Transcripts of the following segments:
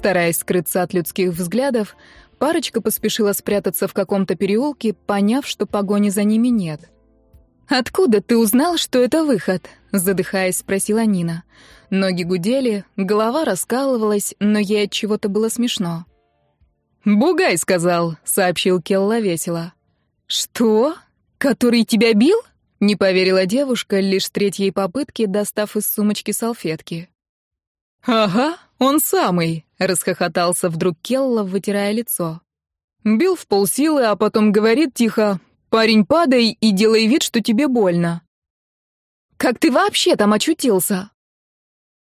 Стараясь скрыться от людских взглядов, парочка поспешила спрятаться в каком-то переулке, поняв, что погони за ними нет. «Откуда ты узнал, что это выход?» — задыхаясь, спросила Нина. Ноги гудели, голова раскалывалась, но ей от чего-то было смешно. «Бугай сказал», — сообщил Келла весело. «Что? Который тебя бил?» — не поверила девушка, лишь третьей попытки, достав из сумочки салфетки. «Ага, он самый», — расхохотался вдруг Келла, вытирая лицо. Бил в полсилы, а потом говорит тихо, «Парень, падай и делай вид, что тебе больно». «Как ты вообще там очутился?»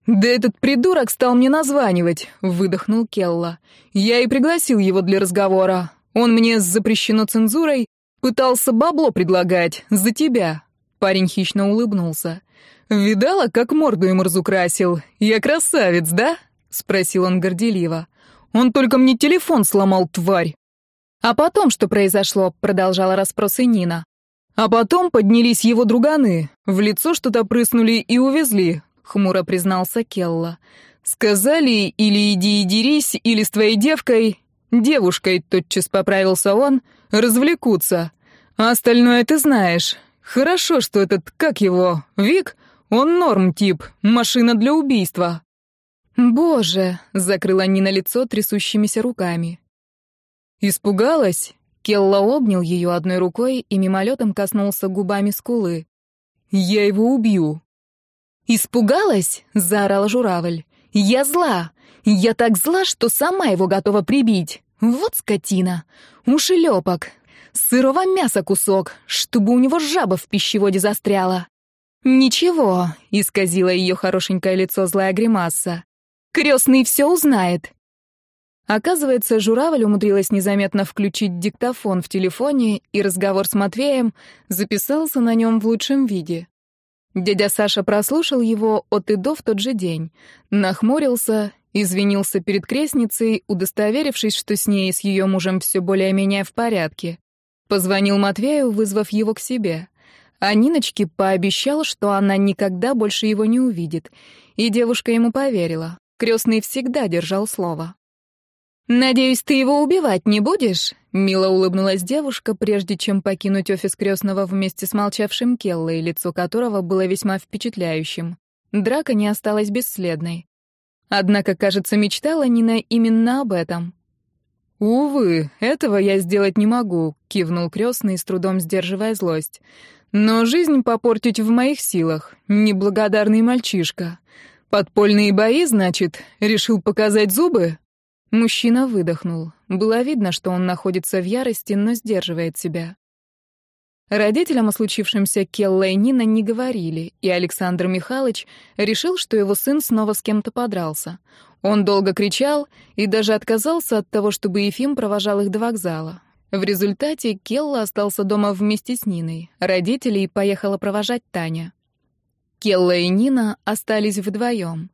«Да этот придурок стал мне названивать», — выдохнул Келла. «Я и пригласил его для разговора. Он мне с запрещено цензурой пытался бабло предлагать за тебя». Парень хищно улыбнулся. «Видала, как морду ему разукрасил? Я красавец, да?» — спросил он горделиво. «Он только мне телефон сломал, тварь!» «А потом что произошло?» — продолжала расспросы Нина. «А потом поднялись его друганы, в лицо что-то прыснули и увезли хмуро признался Келла. Сказали, или иди и дерись, или с твоей девкой, девушкой, тотчас поправился он, развлекутся. А остальное ты знаешь. Хорошо, что этот, как его, Вик, он норм тип, машина для убийства. Боже, закрыла Нина лицо трясущимися руками. Испугалась? Келла обнял ее одной рукой и мимолетом коснулся губами скулы. «Я его убью. «Испугалась?» — заорал журавль. «Я зла! Я так зла, что сама его готова прибить! Вот скотина! Ушелепок! Сырого мяса кусок, чтобы у него жаба в пищеводе застряла!» «Ничего», — исказило ее хорошенькое лицо злая гримаса. «Крестный все узнает». Оказывается, журавль умудрилась незаметно включить диктофон в телефоне, и разговор с Матвеем записался на нем в лучшем виде. Дядя Саша прослушал его от и до в тот же день, нахмурился, извинился перед крестницей, удостоверившись, что с ней и с ее мужем все более-менее в порядке. Позвонил Матвею, вызвав его к себе. А Ниночке пообещал, что она никогда больше его не увидит, и девушка ему поверила. Крестный всегда держал слово. «Надеюсь, ты его убивать не будешь?» Мило улыбнулась девушка, прежде чем покинуть офис крестного вместе с молчавшим Келлой, лицо которого было весьма впечатляющим. Драка не осталась бесследной. Однако, кажется, мечтала Нина именно об этом. «Увы, этого я сделать не могу», — кивнул крестный, с трудом сдерживая злость. «Но жизнь попортить в моих силах. Неблагодарный мальчишка. Подпольные бои, значит, решил показать зубы?» Мужчина выдохнул. Было видно, что он находится в ярости, но сдерживает себя. Родителям о случившемся Келла и Нина не говорили, и Александр Михайлович решил, что его сын снова с кем-то подрался. Он долго кричал и даже отказался от того, чтобы Ефим провожал их до вокзала. В результате Келла остался дома вместе с Ниной. Родителей поехала провожать Таня. Келла и Нина остались вдвоем.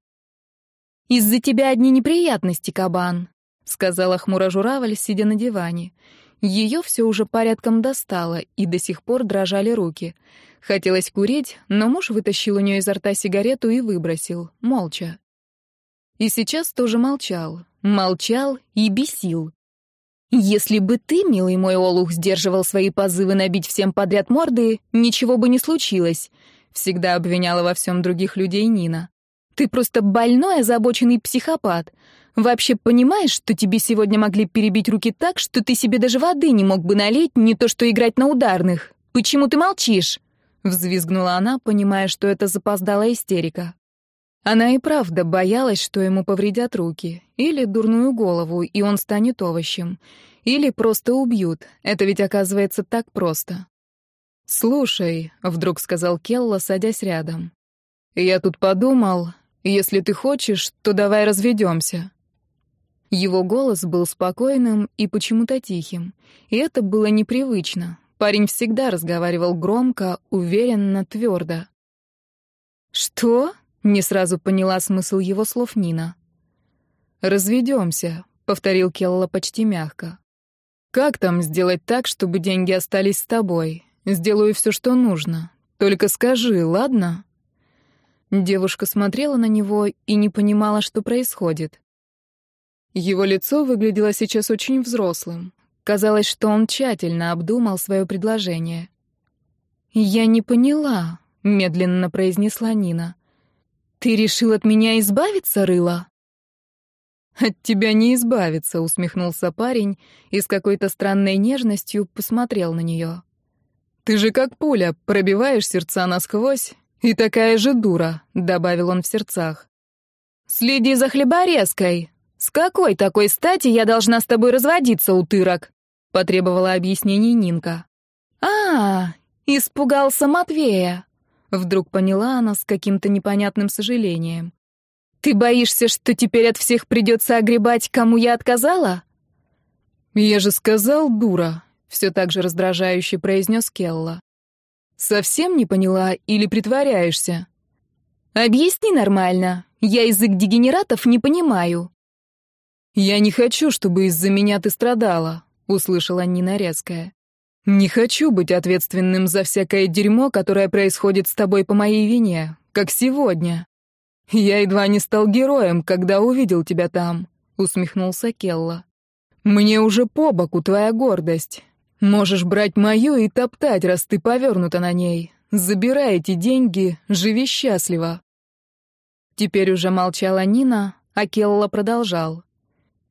«Из-за тебя одни неприятности, кабан», — сказала хмуро журавль, сидя на диване. Ее все уже порядком достало, и до сих пор дрожали руки. Хотелось курить, но муж вытащил у нее изо рта сигарету и выбросил, молча. И сейчас тоже молчал. Молчал и бесил. «Если бы ты, милый мой Олух, сдерживал свои позывы набить всем подряд морды, ничего бы не случилось», — всегда обвиняла во всем других людей Нина. Ты просто больной, озабоченный психопат. Вообще понимаешь, что тебе сегодня могли перебить руки так, что ты себе даже воды не мог бы налить, не то что играть на ударных? Почему ты молчишь?» Взвизгнула она, понимая, что это запоздала истерика. Она и правда боялась, что ему повредят руки, или дурную голову, и он станет овощем, или просто убьют. Это ведь оказывается так просто. «Слушай», — вдруг сказал Келла, садясь рядом. «Я тут подумал, если ты хочешь, то давай разведемся». Его голос был спокойным и почему-то тихим, и это было непривычно. Парень всегда разговаривал громко, уверенно, твердо. «Что?» — не сразу поняла смысл его слов Нина. «Разведемся», — повторил Келла почти мягко. «Как там сделать так, чтобы деньги остались с тобой? Сделаю все, что нужно. Только скажи, ладно?» Девушка смотрела на него и не понимала, что происходит. Его лицо выглядело сейчас очень взрослым. Казалось, что он тщательно обдумал свое предложение. «Я не поняла», — медленно произнесла Нина. «Ты решил от меня избавиться, Рыла?» «От тебя не избавиться», — усмехнулся парень и с какой-то странной нежностью посмотрел на нее. «Ты же как пуля, пробиваешь сердца насквозь, и такая же дура», — добавил он в сердцах. «Следи за хлеборезкой. С какой такой стати я должна с тобой разводиться, утырок?» — потребовала объяснений Нинка. «А, испугался Матвея», — вдруг поняла она с каким-то непонятным сожалением. «Ты боишься, что теперь от всех придется огребать, кому я отказала?» «Я же сказал, дура», — все так же раздражающе произнес Келла. «Совсем не поняла или притворяешься?» «Объясни нормально. Я язык дегенератов не понимаю». «Я не хочу, чтобы из-за меня ты страдала», — услышала Нина резкая. «Не хочу быть ответственным за всякое дерьмо, которое происходит с тобой по моей вине, как сегодня». «Я едва не стал героем, когда увидел тебя там», — усмехнулся Келла. «Мне уже по боку твоя гордость. Можешь брать мою и топтать, раз ты повернута на ней. Забирай эти деньги, живи счастливо». Теперь уже молчала Нина, а Келла продолжал.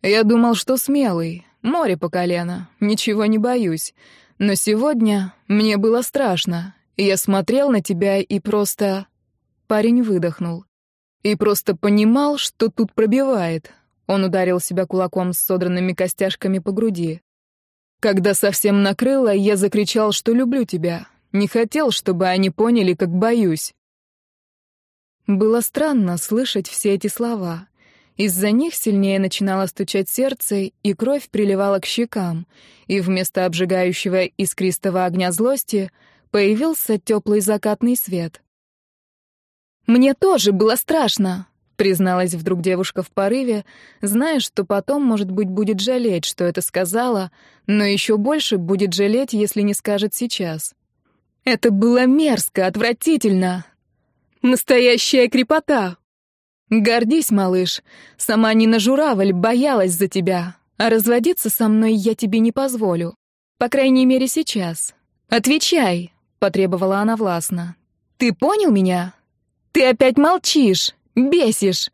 «Я думал, что смелый, море по колено, ничего не боюсь. Но сегодня мне было страшно. Я смотрел на тебя и просто...» Парень выдохнул и просто понимал, что тут пробивает. Он ударил себя кулаком с содранными костяшками по груди. Когда совсем накрыло, я закричал, что люблю тебя. Не хотел, чтобы они поняли, как боюсь. Было странно слышать все эти слова. Из-за них сильнее начинало стучать сердце, и кровь приливала к щекам, и вместо обжигающего искристого огня злости появился теплый закатный свет. «Мне тоже было страшно», — призналась вдруг девушка в порыве, зная, что потом, может быть, будет жалеть, что это сказала, но еще больше будет жалеть, если не скажет сейчас. «Это было мерзко, отвратительно. Настоящая крепота. Гордись, малыш. Сама Нина Журавль боялась за тебя, а разводиться со мной я тебе не позволю. По крайней мере, сейчас. Отвечай», — потребовала она властно. «Ты понял меня?» «Ты опять молчишь! Бесишь!»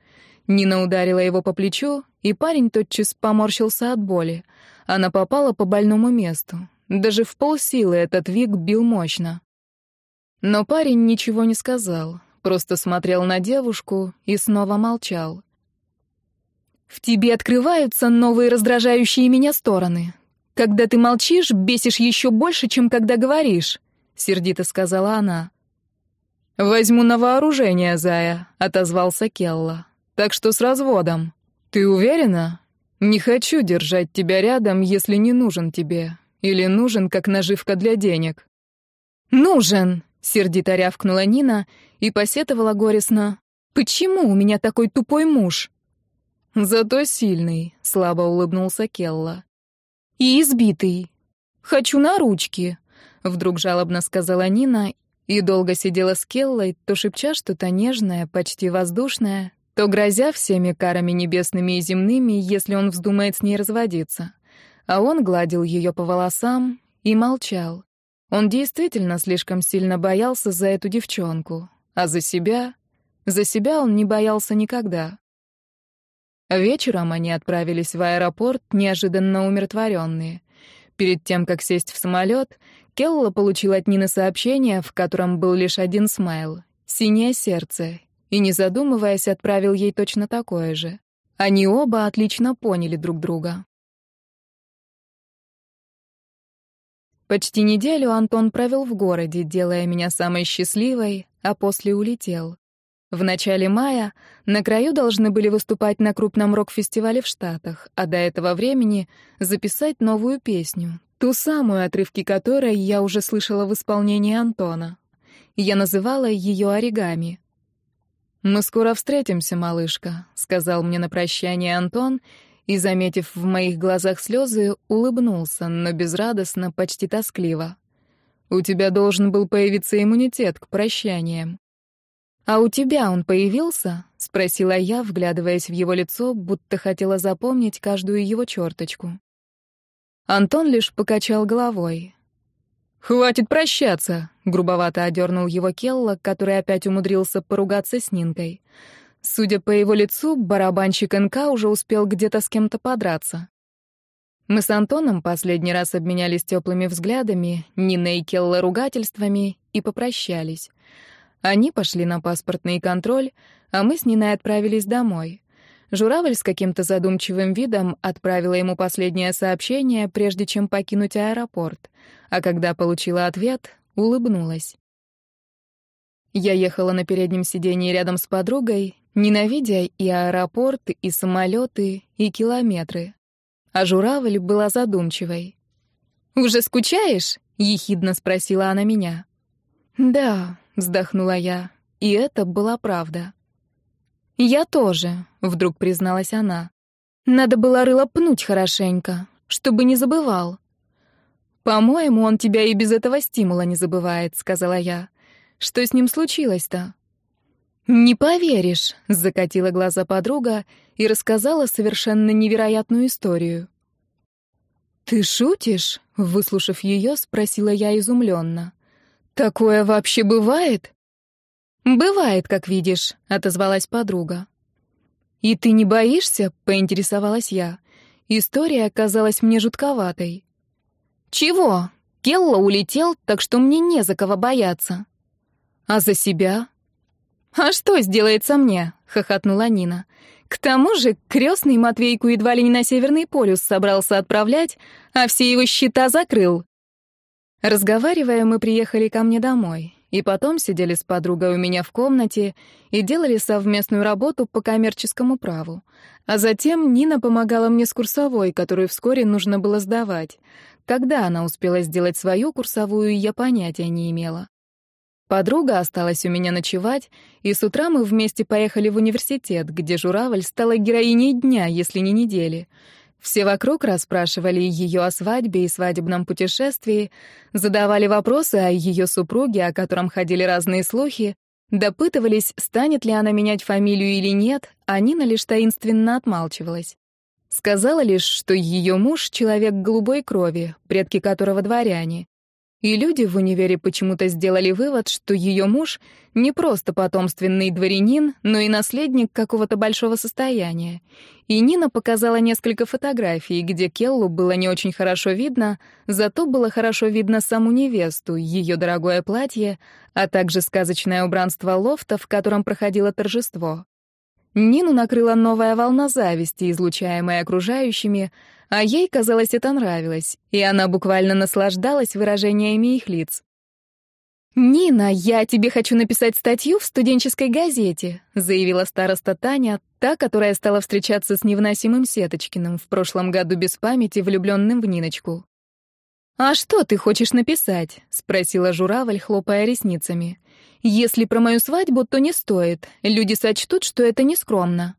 Нина ударила его по плечу, и парень тотчас поморщился от боли. Она попала по больному месту. Даже в полсилы этот вик бил мощно. Но парень ничего не сказал, просто смотрел на девушку и снова молчал. «В тебе открываются новые раздражающие меня стороны. Когда ты молчишь, бесишь еще больше, чем когда говоришь», — сердито сказала она. «Возьму на вооружение, Зая», — отозвался Келла. «Так что с разводом. Ты уверена? Не хочу держать тебя рядом, если не нужен тебе. Или нужен, как наживка для денег». «Нужен!» — сердито рявкнула Нина и посетовала горестно. «Почему у меня такой тупой муж?» «Зато сильный», — слабо улыбнулся Келла. «И избитый. Хочу на ручки», — вдруг жалобно сказала Нина и долго сидела с Келлой, то шепча что-то нежное, почти воздушное, то грозя всеми карами небесными и земными, если он вздумает с ней разводиться. А он гладил ее по волосам и молчал. Он действительно слишком сильно боялся за эту девчонку, а за себя... За себя он не боялся никогда. Вечером они отправились в аэропорт, неожиданно умиротворенные. Перед тем, как сесть в самолет, Келла получил от Нины сообщение, в котором был лишь один смайл — «Синее сердце», и, не задумываясь, отправил ей точно такое же. Они оба отлично поняли друг друга. Почти неделю Антон провел в городе, делая меня самой счастливой, а после улетел. В начале мая на краю должны были выступать на крупном рок-фестивале в Штатах, а до этого времени записать новую песню, Ту самую, отрывки которой я уже слышала в исполнении Антона. Я называла ее оригами. «Мы скоро встретимся, малышка», — сказал мне на прощание Антон, и, заметив в моих глазах слезы, улыбнулся, но безрадостно, почти тоскливо. «У тебя должен был появиться иммунитет к прощаниям». «А у тебя он появился?» — спросил спросила я, вглядываясь в его лицо, будто хотела запомнить каждую его черточку. Антон лишь покачал головой. «Хватит прощаться», — грубовато одернул его Келла, который опять умудрился поругаться с Нинкой. Судя по его лицу, барабанщик НК уже успел где-то с кем-то подраться. Мы с Антоном последний раз обменялись теплыми взглядами, Нина и Келла ругательствами и попрощались. Они пошли на паспортный контроль, а мы с Ниной отправились домой. Журавль с каким-то задумчивым видом отправила ему последнее сообщение, прежде чем покинуть аэропорт, а когда получила ответ, улыбнулась. Я ехала на переднем сиденье рядом с подругой, ненавидя и аэропорт, и самолеты, и километры. А журавль была задумчивой. «Уже скучаешь?» — ехидно спросила она меня. «Да», — вздохнула я, и это была правда. «Я тоже», — вдруг призналась она. «Надо было рыло пнуть хорошенько, чтобы не забывал». «По-моему, он тебя и без этого стимула не забывает», — сказала я. «Что с ним случилось-то?» «Не поверишь», — закатила глаза подруга и рассказала совершенно невероятную историю. «Ты шутишь?» — выслушав ее, спросила я изумленно. «Такое вообще бывает?» «Бывает, как видишь», — отозвалась подруга. «И ты не боишься?» — поинтересовалась я. История оказалась мне жутковатой. «Чего? Келла улетел, так что мне не за кого бояться». «А за себя?» «А что сделается мне?» — хохотнула Нина. «К тому же крестный Матвейку едва ли не на Северный полюс собрался отправлять, а все его счета закрыл». Разговаривая, мы приехали ко мне домой. И потом сидели с подругой у меня в комнате и делали совместную работу по коммерческому праву. А затем Нина помогала мне с курсовой, которую вскоре нужно было сдавать. Когда она успела сделать свою курсовую, я понятия не имела. Подруга осталась у меня ночевать, и с утра мы вместе поехали в университет, где журавль стала героиней дня, если не недели — все вокруг расспрашивали ее о свадьбе и свадебном путешествии, задавали вопросы о ее супруге, о котором ходили разные слухи, допытывались, станет ли она менять фамилию или нет, а Нина лишь таинственно отмалчивалась. Сказала лишь, что ее муж — человек голубой крови, предки которого дворяне, и люди в универе почему-то сделали вывод, что ее муж не просто потомственный дворянин, но и наследник какого-то большого состояния. И Нина показала несколько фотографий, где Келлу было не очень хорошо видно, зато было хорошо видно саму невесту, ее дорогое платье, а также сказочное убранство лофта, в котором проходило торжество. Нину накрыла новая волна зависти, излучаемая окружающими, а ей, казалось, это нравилось, и она буквально наслаждалась выражениями их лиц. «Нина, я тебе хочу написать статью в студенческой газете», заявила староста Таня, та, которая стала встречаться с невыносимым Сеточкиным, в прошлом году без памяти влюбленным в Ниночку. «А что ты хочешь написать?» — спросила журавль, хлопая ресницами. «Если про мою свадьбу, то не стоит. Люди сочтут, что это нескромно».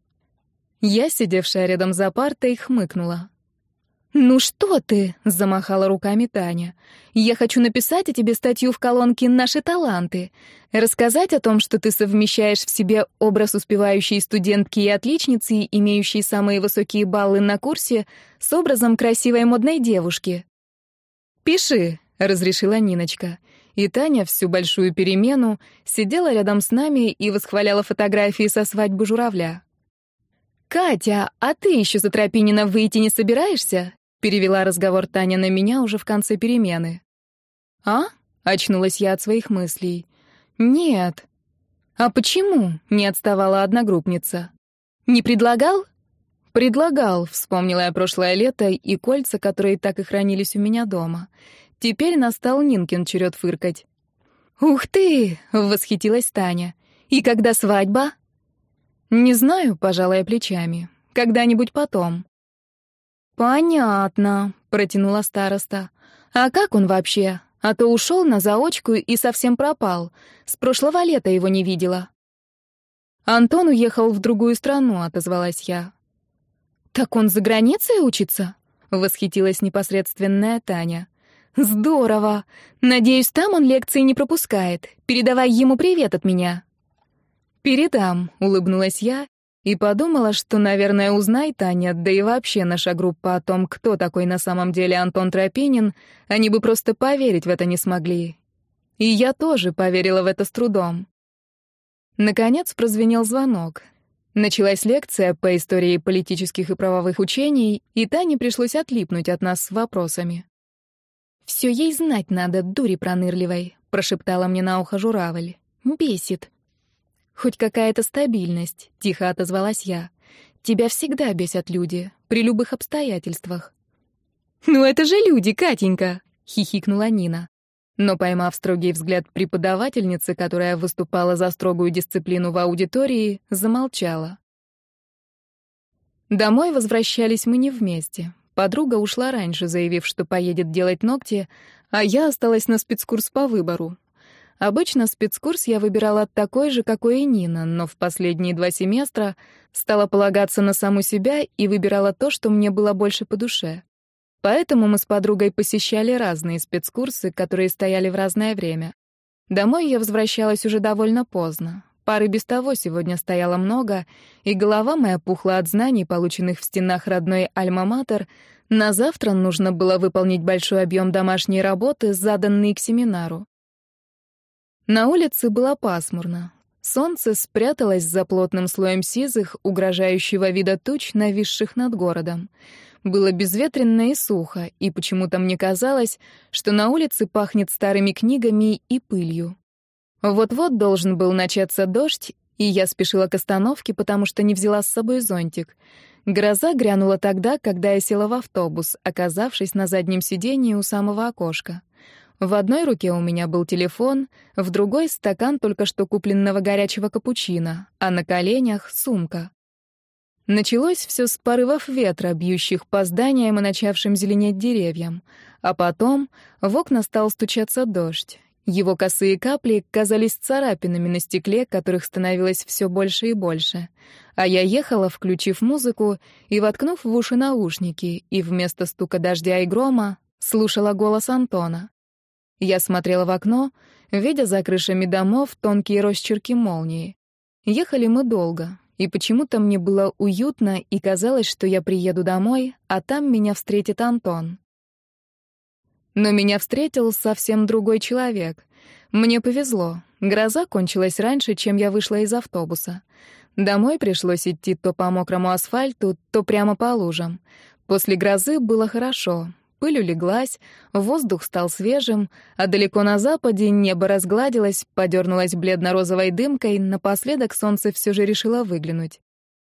Я, сидевшая рядом за партой, хмыкнула. «Ну что ты?» — замахала руками Таня. «Я хочу написать о тебе статью в колонке «Наши таланты». Рассказать о том, что ты совмещаешь в себе образ успевающей студентки и отличницы, имеющей самые высокие баллы на курсе, с образом красивой модной девушки». «Пиши», — разрешила Ниночка. И Таня всю большую перемену сидела рядом с нами и восхваляла фотографии со свадьбы журавля. «Катя, а ты еще за Тропинина выйти не собираешься?» Перевела разговор Таня на меня уже в конце перемены. «А?» — очнулась я от своих мыслей. «Нет». «А почему?» — не отставала одногруппница. «Не предлагал?» «Предлагал», — вспомнила я прошлое лето и кольца, которые так и хранились у меня дома. Теперь настал Нинкин черед фыркать. «Ух ты!» — восхитилась Таня. «И когда свадьба?» «Не знаю», — пожалая плечами. «Когда-нибудь потом». «Понятно», — протянула староста. «А как он вообще? А то ушел на заочку и совсем пропал. С прошлого лета его не видела». «Антон уехал в другую страну», — отозвалась я. «Так он за границей учится?» — восхитилась непосредственная Таня. «Здорово! Надеюсь, там он лекции не пропускает. Передавай ему привет от меня». «Передам», — улыбнулась я и подумала, что, наверное, узнай Таня, да и вообще наша группа о том, кто такой на самом деле Антон Тропинин, они бы просто поверить в это не смогли. И я тоже поверила в это с трудом. Наконец прозвенел звонок. Началась лекция по истории политических и правовых учений, и Тане пришлось отлипнуть от нас с вопросами. «Все ей знать надо, дури пронырливой», — прошептала мне на ухо журавль. «Бесит». «Хоть какая-то стабильность», — тихо отозвалась я. «Тебя всегда бесят люди, при любых обстоятельствах». «Ну это же люди, Катенька!» — хихикнула Нина. Но, поймав строгий взгляд преподавательницы, которая выступала за строгую дисциплину в аудитории, замолчала. Домой возвращались мы не вместе. Подруга ушла раньше, заявив, что поедет делать ногти, а я осталась на спецкурс по выбору. Обычно спецкурс я выбирала такой же, какой и Нина, но в последние два семестра стала полагаться на саму себя и выбирала то, что мне было больше по душе. Поэтому мы с подругой посещали разные спецкурсы, которые стояли в разное время. Домой я возвращалась уже довольно поздно. Пары без того сегодня стояло много, и голова моя пухла от знаний, полученных в стенах родной Альма-Матер. На завтра нужно было выполнить большой объем домашней работы, заданный к семинару. На улице было пасмурно. Солнце спряталось за плотным слоем сизых, угрожающего вида туч, нависших над городом. Было безветренно и сухо, и почему-то мне казалось, что на улице пахнет старыми книгами и пылью. Вот-вот должен был начаться дождь, и я спешила к остановке, потому что не взяла с собой зонтик. Гроза грянула тогда, когда я села в автобус, оказавшись на заднем сидении у самого окошка. В одной руке у меня был телефон, в другой — стакан только что купленного горячего капучино, а на коленях — сумка. Началось все с порывов ветра, бьющих по зданиям и начавшим зеленеть деревьям. А потом в окна стал стучаться дождь. Его косые капли казались царапинами на стекле, которых становилось все больше и больше. А я ехала, включив музыку и воткнув в уши наушники, и вместо стука дождя и грома слушала голос Антона. Я смотрела в окно, видя за крышами домов тонкие росчерки молнии. Ехали мы долго, и почему-то мне было уютно и казалось, что я приеду домой, а там меня встретит Антон. Но меня встретил совсем другой человек. Мне повезло. Гроза кончилась раньше, чем я вышла из автобуса. Домой пришлось идти то по мокрому асфальту, то прямо по лужам. После грозы было хорошо. Пыль улеглась, воздух стал свежим, а далеко на западе небо разгладилось, подернулось бледно-розовой дымкой, напоследок солнце все же решило выглянуть.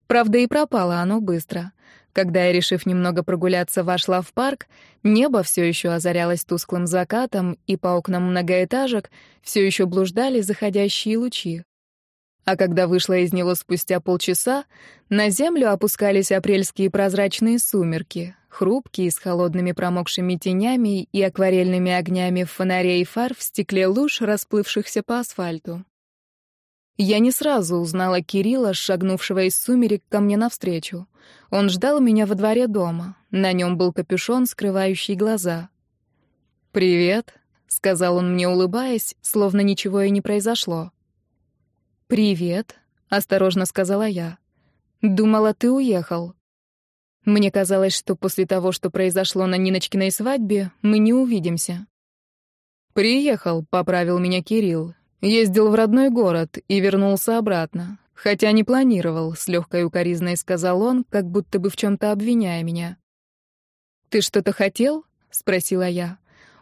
Правда, и пропало оно быстро. Когда я, решив немного прогуляться, вошла в парк, небо все еще озарялось тусклым закатом, и по окнам многоэтажек все еще блуждали заходящие лучи. А когда вышла из него спустя полчаса, на землю опускались апрельские прозрачные сумерки, хрупкие, с холодными промокшими тенями и акварельными огнями фонарей и фар в стекле луж, расплывшихся по асфальту. Я не сразу узнала Кирилла, шагнувшего из сумерек ко мне навстречу. Он ждал меня во дворе дома. На нем был капюшон, скрывающий глаза. «Привет», — сказал он мне, улыбаясь, словно ничего и не произошло. «Привет», — осторожно сказала я. «Думала, ты уехал». Мне казалось, что после того, что произошло на Ниночкиной свадьбе, мы не увидимся. «Приехал», — поправил меня Кирилл. «Ездил в родной город и вернулся обратно. Хотя не планировал», — с легкой укоризной сказал он, как будто бы в чем-то обвиняя меня. «Ты что-то хотел?» — спросила я.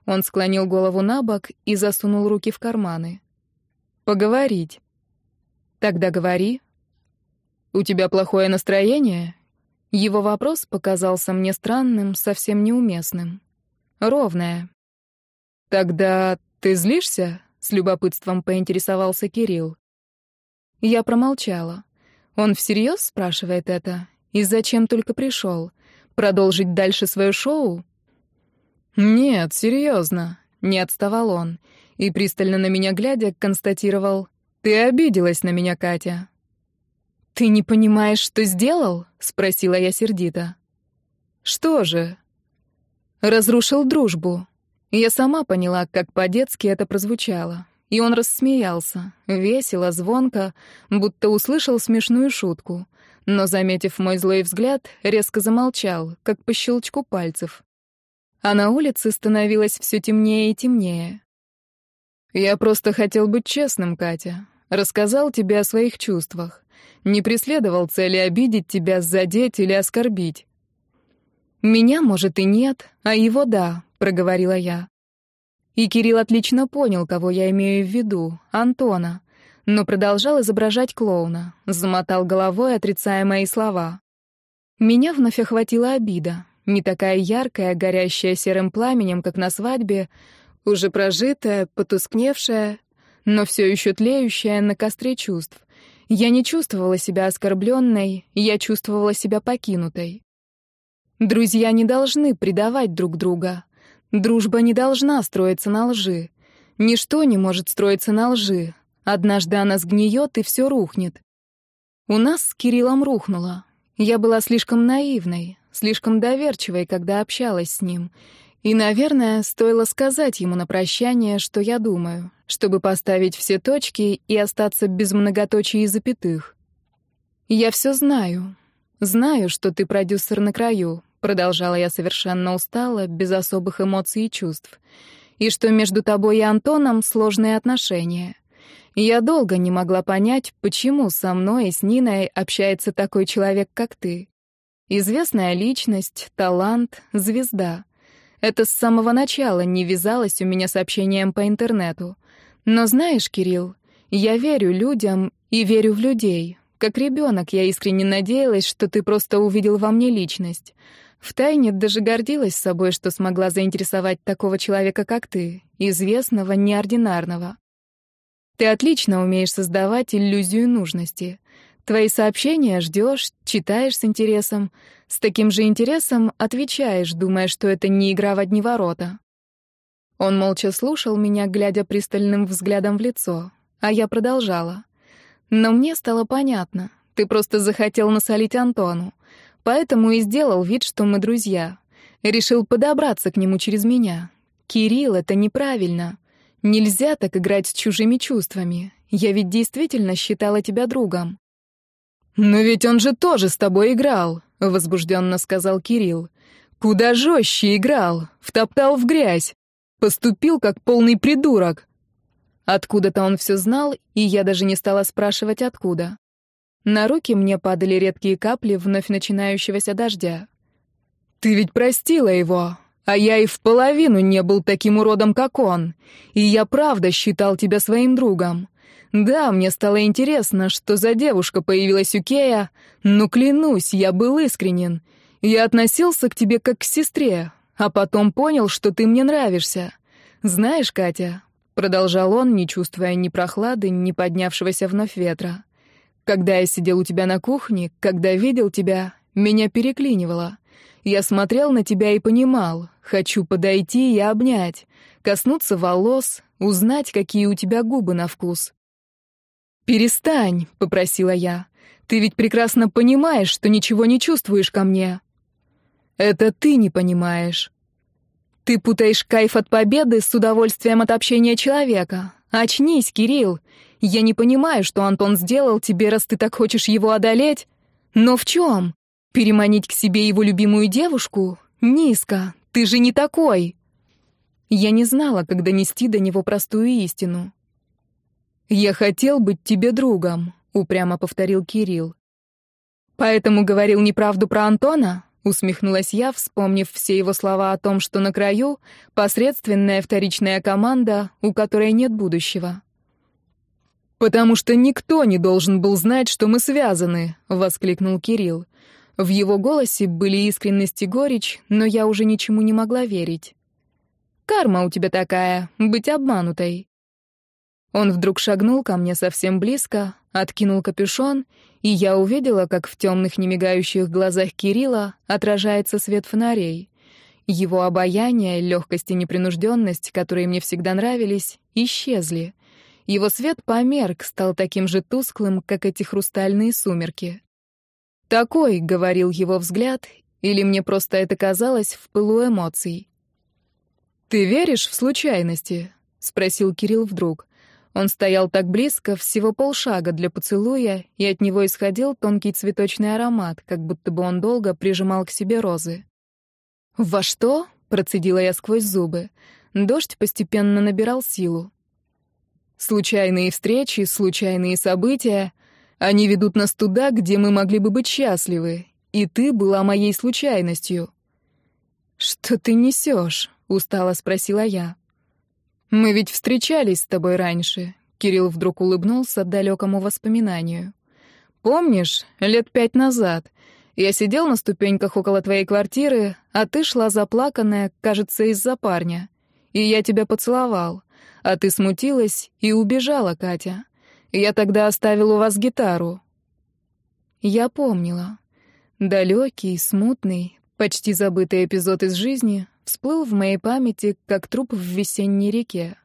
Он склонил голову на бок и засунул руки в карманы. «Поговорить». Тогда говори. У тебя плохое настроение? Его вопрос показался мне странным, совсем неуместным. Ровное. Тогда ты злишься? С любопытством поинтересовался Кирилл. Я промолчала. Он всерьез спрашивает это? И зачем только пришел? Продолжить дальше свое шоу? Нет, серьезно, не отставал он и пристально на меня глядя констатировал: «Ты обиделась на меня, Катя». «Ты не понимаешь, что сделал?» — спросила я сердито. «Что же?» «Разрушил дружбу». Я сама поняла, как по-детски это прозвучало. и он рассмеялся, весело, звонко, будто услышал смешную шутку, но, заметив мой злой взгляд, резко замолчал, как по щелчку пальцев. А на улице становилось все темнее и темнее. «Я просто хотел быть честным, Катя. Рассказал тебе о своих чувствах. Не преследовал цели обидеть тебя, задеть или оскорбить». «Меня, может, и нет, а его — да», — проговорила я. И Кирилл отлично понял, кого я имею в виду — Антона, но продолжал изображать клоуна, замотал головой, отрицая мои слова. Меня вновь охватила обида, не такая яркая, горящая серым пламенем, как на свадьбе, уже прожитая, потускневшая, но все еще тлеющая на костре чувств. Я не чувствовала себя оскорбленной, я чувствовала себя покинутой. Друзья не должны предавать друг друга, Дружба не должна строиться на лжи. Ничто не может строиться на лжи. Однажды она сгниет, и все рухнет. У нас с Кириллом рухнуло. Я была слишком наивной, слишком доверчивой, когда общалась с ним. И, наверное, стоило сказать ему на прощание, что я думаю, чтобы поставить все точки и остаться без многоточий и запятых. Я все знаю. Знаю, что ты продюсер на краю, Продолжала я совершенно устала, без особых эмоций и чувств. И что между тобой и Антоном сложные отношения. Я долго не могла понять, почему со мной и с Ниной общается такой человек, как ты. Известная личность, талант, звезда. Это с самого начала не вязалось у меня с общением по интернету. Но знаешь, Кирилл, я верю людям и верю в людей. Как ребенок, я искренне надеялась, что ты просто увидел во мне личность. Втайне даже гордилась собой, что смогла заинтересовать такого человека, как ты, известного, неординарного. Ты отлично умеешь создавать иллюзию нужности. Твои сообщения ждешь, читаешь с интересом, с таким же интересом отвечаешь, думая, что это не игра в одни ворота. Он молча слушал меня, глядя пристальным взглядом в лицо, а я продолжала. Но мне стало понятно. Ты просто захотел насолить Антону. Поэтому и сделал вид, что мы друзья. Решил подобраться к нему через меня. Кирилл, это неправильно. Нельзя так играть с чужими чувствами. Я ведь действительно считала тебя другом. «Но ведь он же тоже с тобой играл», — возбужденно сказал Кирилл. «Куда жестче играл, втоптал в грязь, поступил как полный придурок». Откуда-то он все знал, и я даже не стала спрашивать, откуда. На руки мне падали редкие капли вновь начинающегося дождя. «Ты ведь простила его, а я и в половину не был таким уродом, как он. И я правда считал тебя своим другом. Да, мне стало интересно, что за девушка появилась у Кея, но клянусь, я был искренен. Я относился к тебе как к сестре, а потом понял, что ты мне нравишься. Знаешь, Катя, продолжал он, не чувствуя ни прохлады, ни поднявшегося вновь ветра. Когда я сидел у тебя на кухне, когда видел тебя, меня переклинивало. Я смотрел на тебя и понимал, хочу подойти и обнять, коснуться волос, узнать, какие у тебя губы на вкус. «Перестань», — попросила я. «Ты ведь прекрасно понимаешь, что ничего не чувствуешь ко мне». «Это ты не понимаешь». «Ты путаешь кайф от победы с удовольствием от общения человека. Очнись, Кирилл. Я не понимаю, что Антон сделал тебе, раз ты так хочешь его одолеть. Но в чем? Переманить к себе его любимую девушку? Низко. Ты же не такой. Я не знала, как донести до него простую истину. «Я хотел быть тебе другом», — упрямо повторил Кирилл. «Поэтому говорил неправду про Антона?» — усмехнулась я, вспомнив все его слова о том, что на краю посредственная вторичная команда, у которой нет будущего. «Потому что никто не должен был знать, что мы связаны», — воскликнул Кирилл. В его голосе были искренность и горечь, но я уже ничему не могла верить. «Карма у тебя такая, быть обманутой». Он вдруг шагнул ко мне совсем близко, откинул капюшон, и я увидела, как в темных немигающих глазах Кирилла отражается свет фонарей. Его обаяние, легкость и непринужденность, которые мне всегда нравились, исчезли. Его свет померк, стал таким же тусклым, как эти хрустальные сумерки. «Такой», — говорил его взгляд, или мне просто это казалось в пылу эмоций. «Ты веришь в случайности?» — спросил Кирилл вдруг. Он стоял так близко, всего полшага для поцелуя, и от него исходил тонкий цветочный аромат, как будто бы он долго прижимал к себе розы. «Во что?» — процедила я сквозь зубы. Дождь постепенно набирал силу. Случайные встречи, случайные события, они ведут нас туда, где мы могли бы быть счастливы, и ты была моей случайностью. «Что ты несешь?» — устало спросила я. «Мы ведь встречались с тобой раньше», — Кирилл вдруг улыбнулся далекому воспоминанию. «Помнишь, лет пять назад я сидел на ступеньках около твоей квартиры, а ты шла заплаканная, кажется, из-за парня, и я тебя поцеловал, а ты смутилась и убежала, Катя. Я тогда оставил у вас гитару». Я помнила. Далекий, смутный, почти забытый эпизод из жизни, всплыл в моей памяти, как труп в весенней реке.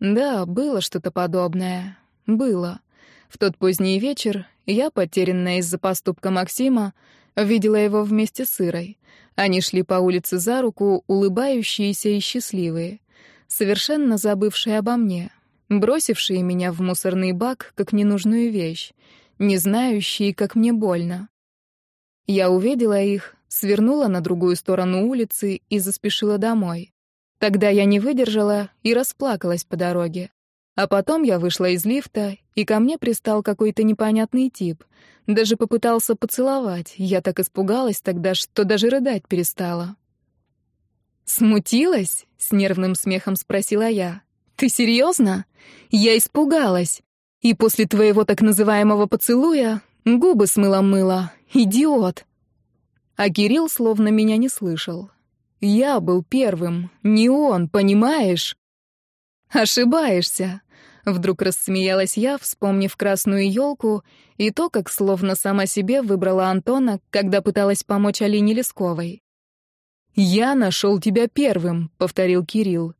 Да, было что-то подобное. Было. В тот поздний вечер я, потерянная из-за поступка Максима, видела его вместе с Ирой. Они шли по улице за руку, улыбающиеся и счастливые, совершенно забывшие обо мне, бросившие меня в мусорный бак как ненужную вещь, не знающие, как мне больно. Я увидела их, свернула на другую сторону улицы и заспешила домой. Тогда я не выдержала и расплакалась по дороге. А потом я вышла из лифта, и ко мне пристал какой-то непонятный тип. Даже попытался поцеловать. Я так испугалась тогда, что даже рыдать перестала. «Смутилась?» — с нервным смехом спросила я. «Ты серьезно? Я испугалась. И после твоего так называемого поцелуя губы смыла-мыла. Идиот!» А Кирилл словно меня не слышал. Я был первым, не он, понимаешь? Ошибаешься. Вдруг рассмеялась я, вспомнив красную елку и то, как словно сама себе выбрала Антона, когда пыталась помочь Алине Лесковой. «Я нашел тебя первым», — повторил Кирилл.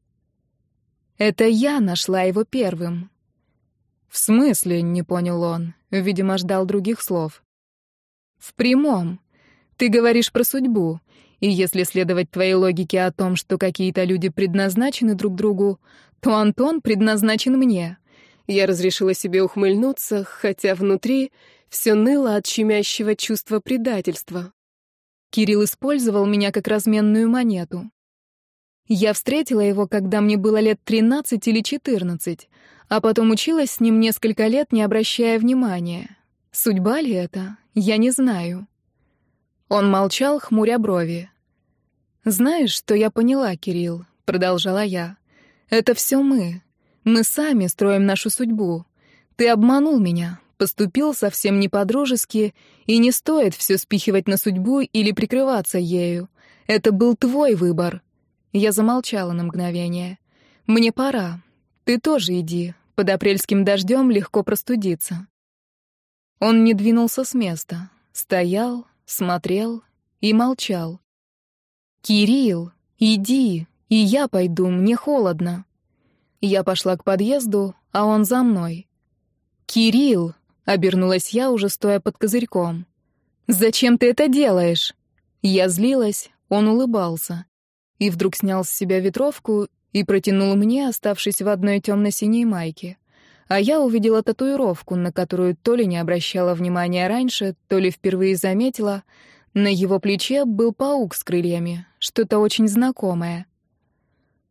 «Это я нашла его первым». «В смысле?» — не понял он. Видимо, ждал других слов. «В прямом. Ты говоришь про судьбу, и если следовать твоей логике о том, что какие-то люди предназначены друг другу, то Антон предназначен мне. Я разрешила себе ухмыльнуться, хотя внутри все ныло от щемящего чувства предательства. Кирилл использовал меня как разменную монету. Я встретила его, когда мне было лет 13 или 14, а потом училась с ним несколько лет, не обращая внимания. Судьба ли это? Я не знаю. Он молчал, хмуря брови. «Знаешь, что я поняла, Кирилл?» — продолжала я. «Это все мы. Мы сами строим нашу судьбу. Ты обманул меня, поступил совсем не по-дружески, и не стоит все спихивать на судьбу или прикрываться ею. Это был твой выбор». Я замолчала на мгновение. «Мне пора. Ты тоже иди. Под апрельским дождем легко простудиться». Он не двинулся с места. Стоял, смотрел и молчал. «Кирилл, иди, и я пойду, мне холодно». Я пошла к подъезду, а он за мной. «Кирилл!» — обернулась я, уже стоя под козырьком. «Зачем ты это делаешь?» Я злилась, он улыбался. И вдруг снял с себя ветровку и протянул мне, оставшись в одной темно-синей майке а я увидела татуировку, на которую то ли не обращала внимания раньше, то ли впервые заметила. На его плече был паук с крыльями, что-то очень знакомое.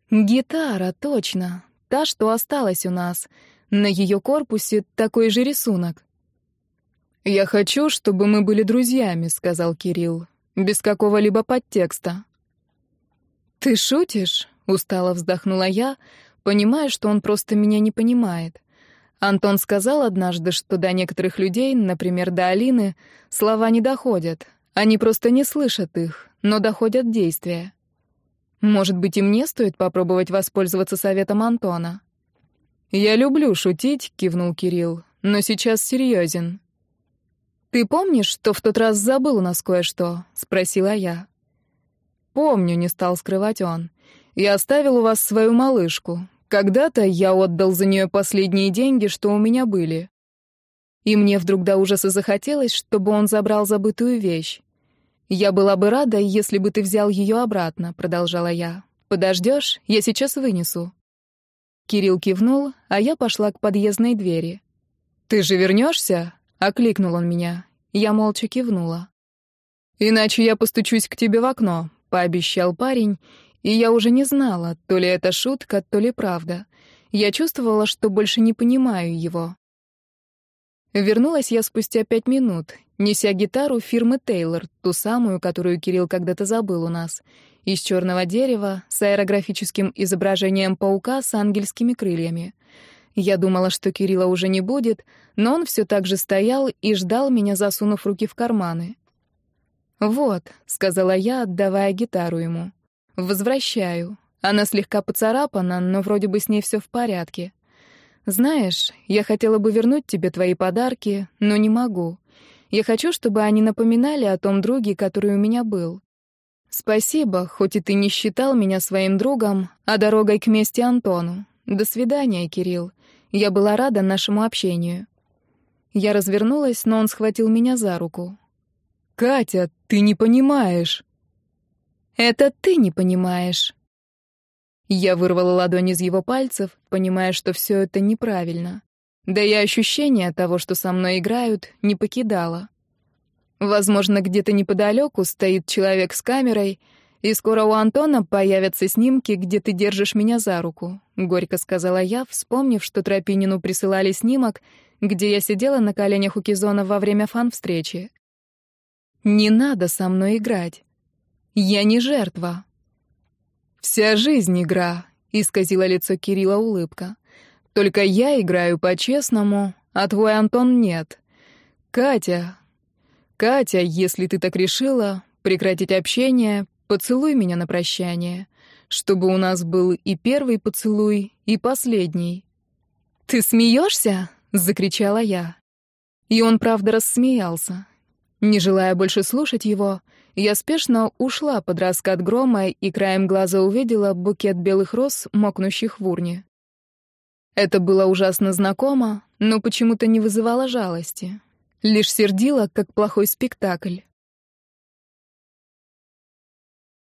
Гитара, точно, та, что осталась у нас. На ее корпусе такой же рисунок. «Я хочу, чтобы мы были друзьями», — сказал Кирилл, без какого-либо подтекста. «Ты шутишь?» — устало вздохнула я, понимая, что он просто меня не понимает. Антон сказал однажды, что до некоторых людей, например, до Алины, слова не доходят. Они просто не слышат их, но доходят действия. Может быть, и мне стоит попробовать воспользоваться советом Антона? «Я люблю шутить», — кивнул Кирилл, — «но сейчас серьезен». «Ты помнишь, что в тот раз забыл у нас кое-что?» — спросила я. «Помню», — не стал скрывать он. «Я оставил у вас свою малышку. Когда-то я отдал за нее последние деньги, что у меня были. И мне вдруг до ужаса захотелось, чтобы он забрал забытую вещь. «Я была бы рада, если бы ты взял ее обратно», — продолжала я. «Подождешь? Я сейчас вынесу». Кирилл кивнул, а я пошла к подъездной двери. «Ты же вернешься? окликнул он меня. Я молча кивнула. «Иначе я постучусь к тебе в окно», — пообещал парень, и я уже не знала, то ли это шутка, то ли правда. Я чувствовала, что больше не понимаю его. Вернулась я спустя пять минут, неся гитару фирмы Тейлор, ту самую, которую Кирилл когда-то забыл у нас, из черного дерева с аэрографическим изображением паука с ангельскими крыльями. Я думала, что Кирилла уже не будет, но он все так же стоял и ждал меня, засунув руки в карманы. «Вот», — сказала я, отдавая гитару ему. «Возвращаю. Она слегка поцарапана, но вроде бы с ней все в порядке. Знаешь, я хотела бы вернуть тебе твои подарки, но не могу. Я хочу, чтобы они напоминали о том друге, который у меня был. Спасибо, хоть и ты не считал меня своим другом, а дорогой к мести Антону. До свидания, Кирилл. Я была рада нашему общению. Я развернулась, но он схватил меня за руку. «Катя, ты не понимаешь!» «Это ты не понимаешь!» Я вырвала ладонь из его пальцев, понимая, что все это неправильно. Да и ощущение того, что со мной играют, не покидало. Возможно, где-то неподалеку стоит человек с камерой, и скоро у Антона появятся снимки, где ты держишь меня за руку, горько сказала я, вспомнив, что Тропинину присылали снимок, где я сидела на коленях у Кизона во время фан-встречи. Не надо со мной играть. Я не жертва. Вся жизнь игра, исказила лицо Кирилла улыбка. Только я играю по-честному, а твой Антон нет. Катя, Катя, если ты так решила прекратить общение, поцелуй меня на прощание, чтобы у нас был и первый поцелуй, и последний. Ты смеешься? закричала я. И он правда рассмеялся. Не желая больше слушать его, я спешно ушла под раскат грома и краем глаза увидела букет белых роз, мокнущих в урне. Это было ужасно знакомо, но почему-то не вызывало жалости. Лишь сердило, как плохой спектакль.